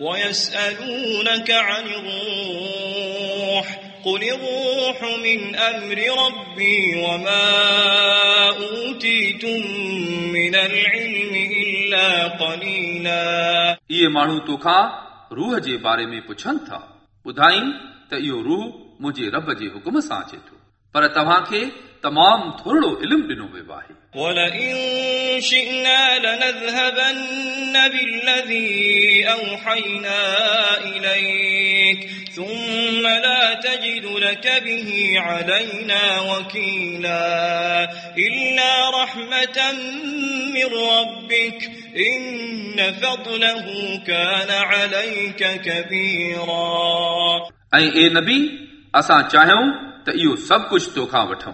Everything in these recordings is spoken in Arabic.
ويسألونك عن الروح قل الروح من أمر ربي وما أوتيتم من العلم إلا قليلا इहे माण्हू तोखां रूह जे बारे में पुछनि था ॿुधाईं त इहो रूह मुंहिंजे रब जे हुकुम सां अचे थो पर तव्हांखे तमामु थोरो इल्मु ॾिनो वियो आहे ولئن شئنا لنذهبن بالذي أوحينا إليك ثم لا تجد لك به علينا وكيلا إلا رحمة من ربك إن فضله كان عليك كبيرا ऐं ए नबी असां चाहियूं त इहो सभु कुझु तोखां वठूं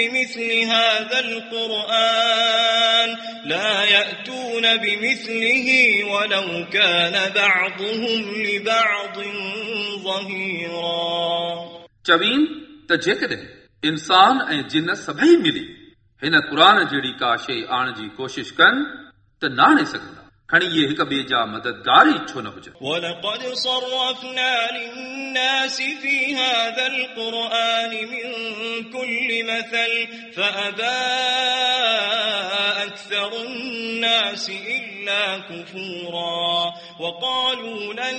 بمثل هذا القرآن لا يأتون بمثله ولو كان بعضهم لبعض ظهيرا चवीन त जेकॾहिं इंसान ऐं जिन सभई मिली हिन क़ुर जहिड़ी का शइ आणण जी कोशिश कनि त न आणे सघंदा खणी इहे हिक ॿिए जा मददगार ई छो न हुजनि ولقد صرفنا للناس في هذا القرآن من كل مثل فأبى أكثر الناس إلا كفورا وقالوا لن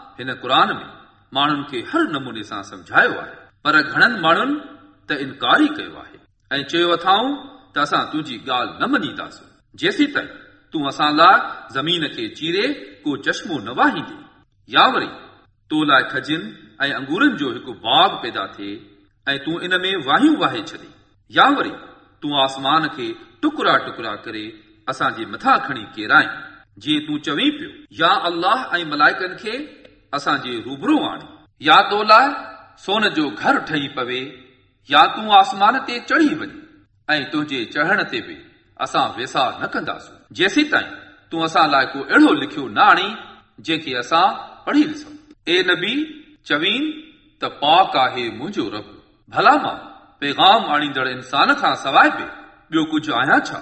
हिन क़ुर में माण्हुनि खे हर नमूने सां समझायो आहे पर घणनि माण्हुनि त इनकार ई कयो आहे ऐं चयो अथाऊं त असां तुंहिंजी ॻाल्हि न मञीदासीं जेसी ताईं तूं असां लाइ ज़मीन खे चीरे को चश्मो न वाहींदे या वरी तो लाइ खजिन ऐं अंगूरनि जो हिकु बाग पैदा थिए ऐं तूं इन में वाहियूं वाहे छॾे या वरी तूं आसमान खे टुकड़ा टुकड़ा करे असांजे मथां खणी केराए जीअं तूं चवीं पियो या अल्लाह ऐं मलाइकनि खे असांजे रूबरू आणे या तो लाइ सोन जो घर ठही पवे या तूं आसमान ते चढ़ी वञे ऐं तुंहिंजे चढ़ण ते बि असां वेसा न कंदासीं जेसी ताईं तूं असां लाइ को अहिड़ो लिखियो न आणी जंहिंखे असां पढ़ी ॾिसूं ए नबी चवीन त पाक आहे मुंहिंजो रब भला मां पैगाम आणींदड़ इंसान खां सवाइ बि ॿियो कुझु आहियां छा